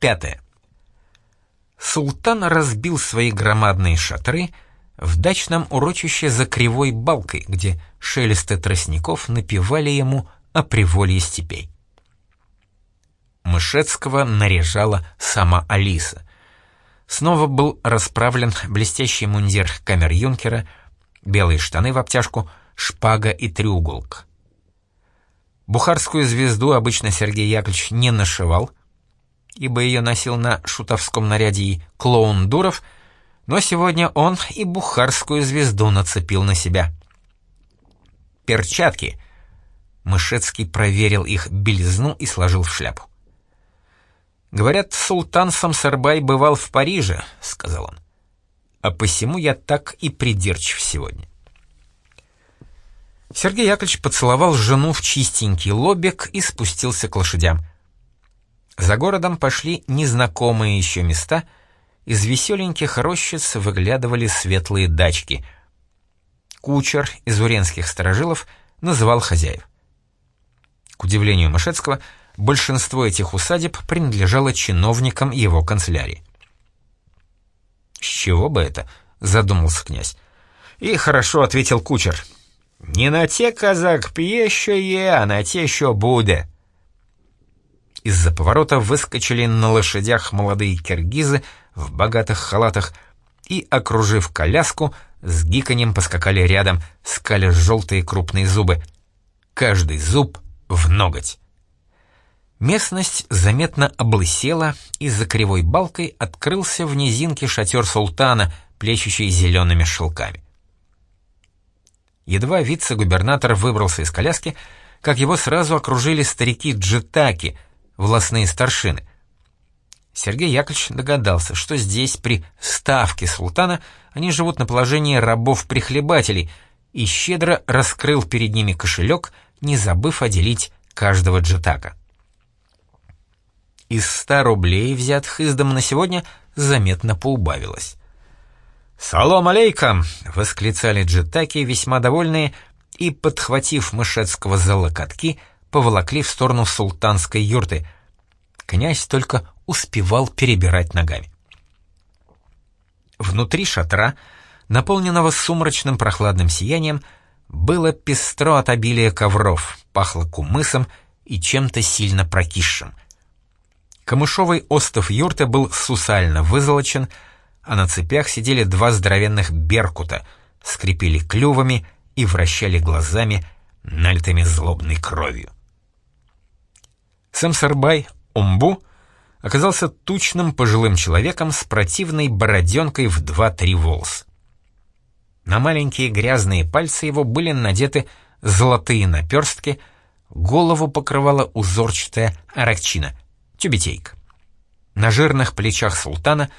Пятое. Султан разбил свои громадные шатры в дачном урочище за кривой балкой, где шелесты тростников напевали ему о приволье степей. Мышецкого наряжала сама Алиса. Снова был расправлен блестящий мундир камер-юнкера, белые штаны в обтяжку, шпага и треуголка. Бухарскую звезду обычно Сергей Яковлевич не нашивал, ибо ее носил на шутовском наряде и клоун Дуров, но сегодня он и бухарскую звезду нацепил на себя. Перчатки. Мышецкий проверил их белизну и сложил в шляпу. «Говорят, султан Самсарбай бывал в Париже», — сказал он. «А посему я так и придирчив сегодня». Сергей Яковлевич поцеловал жену в чистенький лобик и спустился к лошадям. За городом пошли незнакомые еще места, из веселеньких рощиц выглядывали светлые дачки. Кучер из уренских сторожилов называл хозяев. К удивлению Мышецкого, большинство этих усадеб принадлежало чиновникам его канцелярии. «С чего бы это?» — задумался князь. И хорошо ответил кучер. «Не на те, казак, пьещее, а на те, що буде». Из-за поворота выскочили на лошадях молодые киргизы в богатых халатах и, окружив коляску, с гиканьем поскакали рядом, скаля желтые крупные зубы. Каждый зуб в ноготь. Местность заметно облысела, и за кривой балкой открылся в низинке шатер султана, плещущий зелеными шелками. Едва вице-губернатор выбрался из коляски, как его сразу окружили старики-джитаки — властные старшины. Сергей Яковлевич догадался, что здесь, при ставке султана, они живут на положении рабов-прихлебателей, и щедро раскрыл перед ними кошелек, не забыв отделить каждого джетака. Из ста рублей, взятых из дома на сегодня, заметно поубавилось. «Салом алейкам!» — восклицали джетаки, весьма довольные, и, подхватив Мышецкого за локотки, поволокли в сторону султанской юрты. Князь только успевал перебирать ногами. Внутри шатра, наполненного сумрачным прохладным сиянием, было пестро от обилия ковров, пахло кумысом и чем-то сильно прокисшим. Камышовый остов юрты был сусально вызолочен, а на цепях сидели два здоровенных беркута, скрипели клювами и вращали глазами, налитыми злобной кровью. Сэмсарбай Умбу оказался тучным пожилым человеком с противной бороденкой в два-три волос. На маленькие грязные пальцы его были надеты золотые наперстки, голову покрывала узорчатая аракчина, тюбетейка. На жирных плечах султана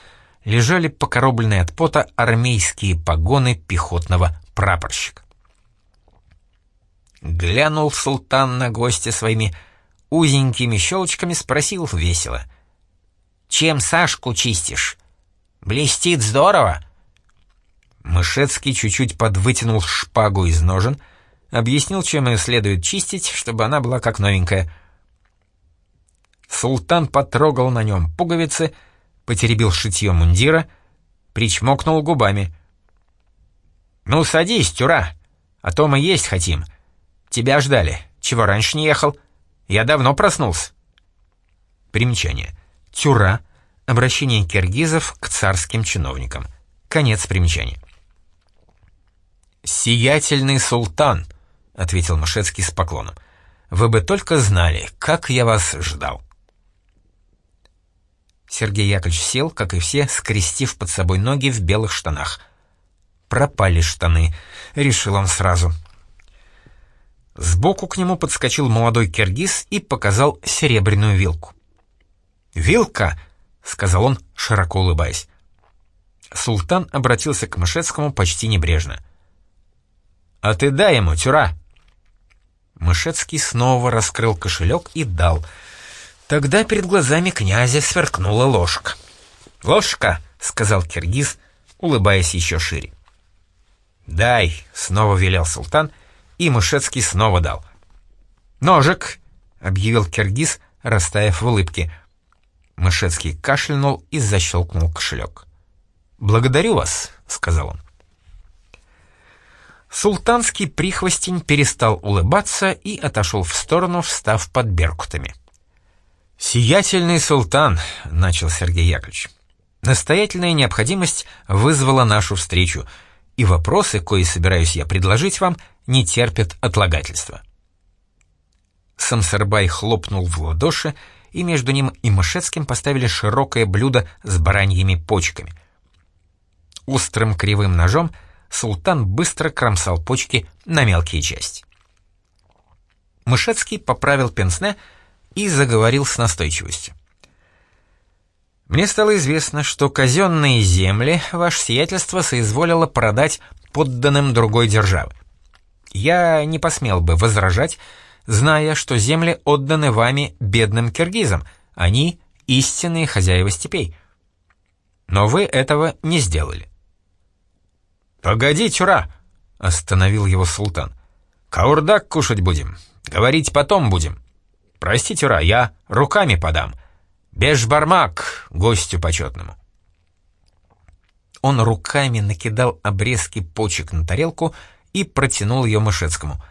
лежали покоробленные от пота армейские погоны пехотного прапорщика. Глянул султан на гостя своими узенькими щелочками спросил весело. «Чем Сашку чистишь? Блестит здорово!» Мышецкий чуть-чуть подвытянул шпагу из ножен, объяснил, чем ее следует чистить, чтобы она была как новенькая. Султан потрогал на нем пуговицы, потеребил шитье мундира, причмокнул губами. «Ну, садись, Тюра, а то мы есть хотим. Тебя ждали. Чего раньше не ехал?» Я давно проснулся. Примечание. Тюра. Обращение киргизов к царским чиновникам. Конец примечания. «Сиятельный султан», — ответил Мышецкий с поклоном. «Вы бы только знали, как я вас ждал». Сергей Яковлевич сел, как и все, скрестив под собой ноги в белых штанах. «Пропали штаны», — решил он сразу. Сбоку к нему подскочил молодой киргиз и показал серебряную вилку. «Вилка!» — сказал он, широко улыбаясь. Султан обратился к Мышецкому почти небрежно. «А ты дай ему, тюра!» Мышецкий снова раскрыл кошелек и дал. Тогда перед глазами князя сверкнула ложка. «Ложка!» — сказал киргиз, улыбаясь еще шире. «Дай!» — снова велел султан и Мышецкий снова дал. «Ножик!» — объявил Киргиз, растаяв в улыбке. Мышецкий кашлянул и защелкнул кошелек. «Благодарю вас», — сказал он. Султанский прихвостень перестал улыбаться и отошел в сторону, встав под беркутами. «Сиятельный султан», — начал Сергей Яковлевич, — «настоятельная необходимость вызвала нашу встречу, и вопросы, кои собираюсь я предложить вам, не терпят отлагательства». Самсарбай хлопнул в ладоши, и между ним и Мышецким поставили широкое блюдо с бараньими почками. Острым кривым ножом — султан быстро кромсал почки на мелкие части. Мышецкий поправил пенсне и заговорил с настойчивостью. «Мне стало известно, что казенные земли ваше сиятельство соизволило продать подданным другой державы. Я не посмел бы возражать, зная, что земли отданы вами бедным киргизам, они — истинные хозяева степей. Но вы этого не сделали. «Погоди, чура!» — остановил его султан. «Каурдак кушать будем, говорить потом будем. Прости, тюра, я руками подам. Бешбармак гостю почетному». Он руками накидал обрезки почек на тарелку и протянул ее Мышецкому.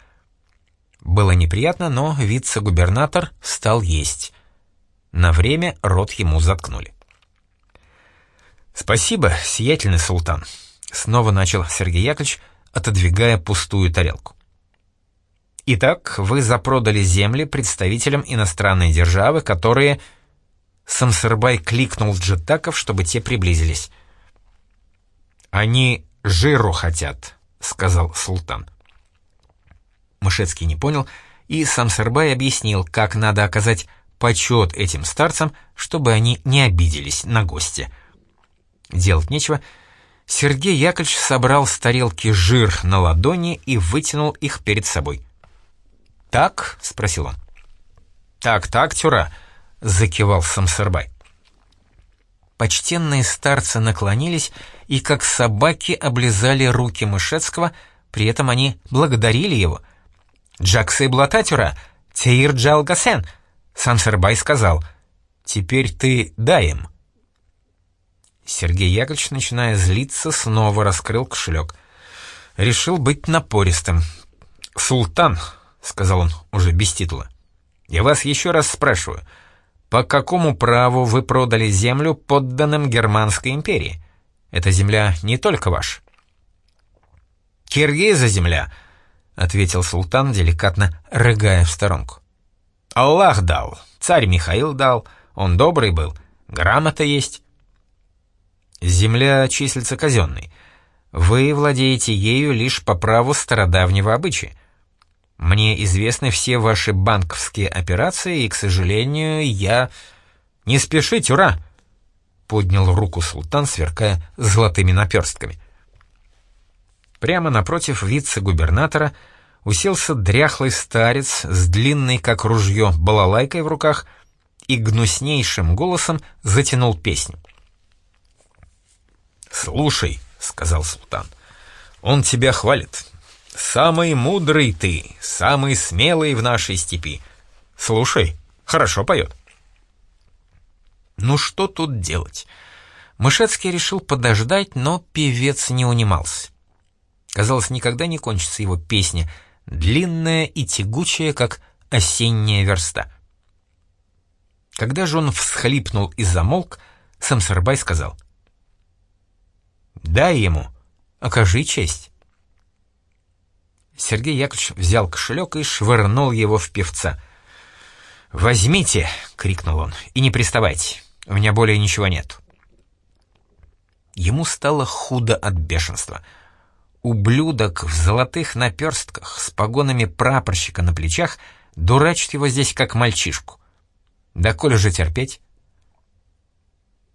Было неприятно, но вице-губернатор стал есть. На время рот ему заткнули. «Спасибо, сиятельный султан», Снова начал Сергей Яковлевич, отодвигая пустую тарелку. Итак, вы запродали земли представителям иностранной державы, которые... Самсырбай кликнул джетаков, чтобы те приблизились. «Они жиру хотят», — сказал султан. Мышецкий не понял, и Самсырбай объяснил, как надо оказать почет этим старцам, чтобы они не обиделись на гостя. Делать нечего — Сергей Яковлевич собрал с тарелки жир на ладони и вытянул их перед собой. «Так?» — спросил он. «Так, так, Тюра», — закивал Самсарбай. Почтенные старцы наклонились и, как собаки, облизали руки Мышецкого, при этом они благодарили его. «Джаксы Блататюра, Теир Джалгасен», — Самсарбай сказал, «теперь ты дай им». Сергей Яковлевич, начиная злиться, снова раскрыл кошелек. Решил быть напористым. «Султан», — сказал он уже без титула, — «я вас еще раз спрашиваю, по какому праву вы продали землю подданным Германской империи? Эта земля не только ваша». «Киргиза земля», — ответил султан, деликатно рыгая в сторонку. «Аллах дал, царь Михаил дал, он добрый был, грамота есть». Земля числится казенной. Вы владеете ею лишь по праву стародавнего обычая. Мне известны все ваши банковские операции, и, к сожалению, я... Не спешите, ура!» Поднял руку султан, сверкая золотыми наперстками. Прямо напротив вице-губернатора уселся дряхлый старец с длинной, как ружье, балалайкой в руках и гнуснейшим голосом затянул песню. «Слушай», — сказал султан, — «он тебя хвалит. Самый мудрый ты, самый смелый в нашей степи. Слушай, хорошо поет». Ну что тут делать? Мышецкий решил подождать, но певец не унимался. Казалось, никогда не кончится его песня, длинная и тягучая, как осенняя верста. Когда же он всхлипнул и замолк, Самсарбай сказал — Дай ему, окажи честь. Сергей Яковлевич взял кошелек и швырнул его в певца. «Возьмите!» — крикнул он. «И не приставайте, у меня более ничего нет». Ему стало худо от бешенства. Ублюдок в золотых наперстках с погонами прапорщика на плечах дурачит его здесь как мальчишку. Да коли же терпеть?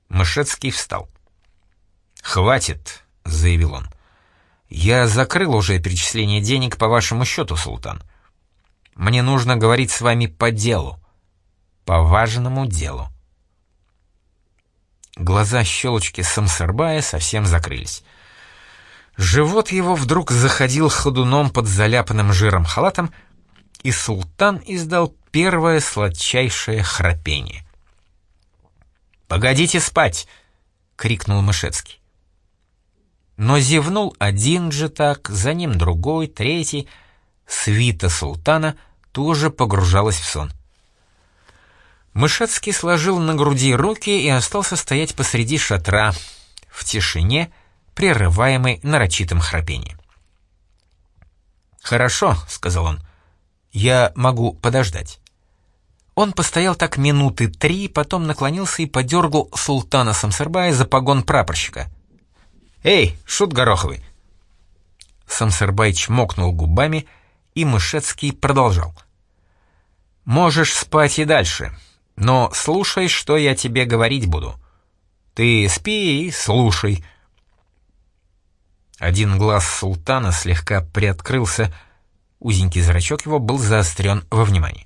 Мышецкий встал. «Хватит», — заявил он. «Я закрыл уже перечисление денег по вашему счету, султан. Мне нужно говорить с вами по делу, по важному делу». Глаза щелочки Самсарбая совсем закрылись. Живот его вдруг заходил ходуном под заляпанным жиром халатом, и султан издал первое сладчайшее храпение. «Погодите спать!» — крикнул Мышецкий. Но зевнул один же так, за ним другой, третий. Свита султана тоже погружалась в сон. Мышецкий сложил на груди руки и остался стоять посреди шатра, в тишине, прерываемой нарочитым храпением. «Хорошо», — сказал он, — «я могу подождать». Он постоял так минуты три, потом наклонился и подергал султана Самсарбая за погон прапорщика. «Эй, шут гороховый!» Самсарбай чмокнул губами, и Мышецкий продолжал. «Можешь спать и дальше, но слушай, что я тебе говорить буду. Ты спи и слушай». Один глаз султана слегка приоткрылся, узенький зрачок его был заострен во внимании.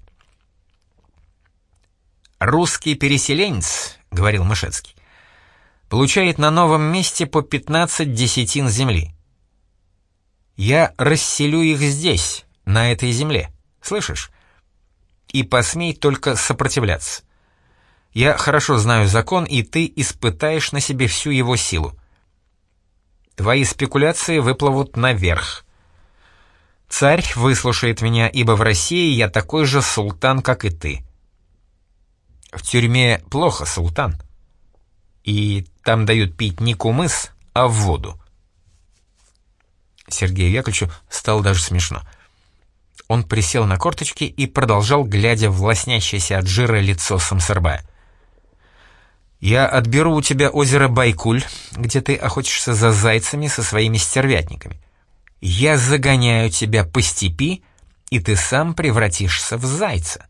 «Русский переселенец», — говорил Мышецкий, — «получает на новом месте по 15 десятин земли. Я расселю их здесь, на этой земле, слышишь? И посмей только сопротивляться. Я хорошо знаю закон, и ты испытаешь на себе всю его силу. Твои спекуляции выплывут наверх. Царь выслушает меня, ибо в России я такой же султан, как и ты». В тюрьме плохо, султан. И там дают пить не кумыс, а воду. Сергею Яковлевичу стало даже смешно. Он присел на корточки и продолжал, глядя в лоснящееся от жира лицо Самсарбая. «Я отберу у тебя озеро Байкуль, где ты охотишься за зайцами со своими стервятниками. Я загоняю тебя по степи, и ты сам превратишься в зайца.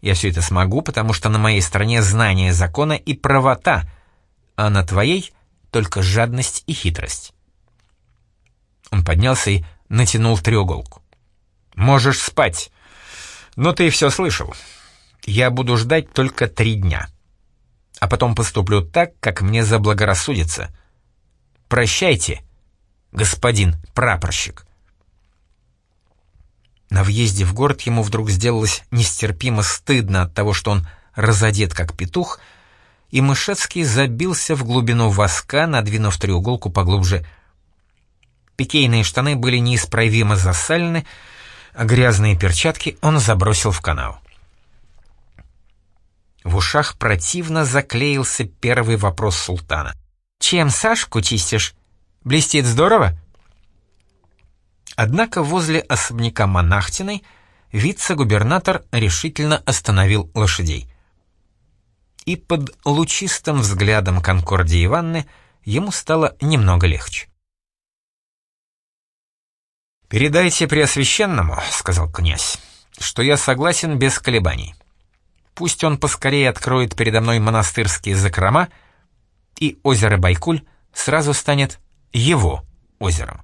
Я все это смогу, потому что на моей стороне знание закона и правота, а на твоей — только жадность и хитрость. Он поднялся и натянул треуголку. «Можешь спать. Но ты все слышал. Я буду ждать только три дня. А потом поступлю так, как мне заблагорассудится. Прощайте, господин прапорщик». На въезде в город ему вдруг сделалось нестерпимо стыдно от того, что он разодет как петух, и Мышецкий забился в глубину воска, надвинув треуголку поглубже. Пикейные штаны были неисправимо засалены, а грязные перчатки он забросил в канал. В ушах противно заклеился первый вопрос султана. «Чем Сашку чистишь? Блестит здорово?» Однако возле особняка Монахтиной вице-губернатор решительно остановил лошадей. И под лучистым взглядом Конкордии Ивановны ему стало немного легче. «Передайте Преосвященному, — сказал князь, — что я согласен без колебаний. Пусть он поскорее откроет передо мной монастырские закрома, и озеро Байкуль сразу станет его озером.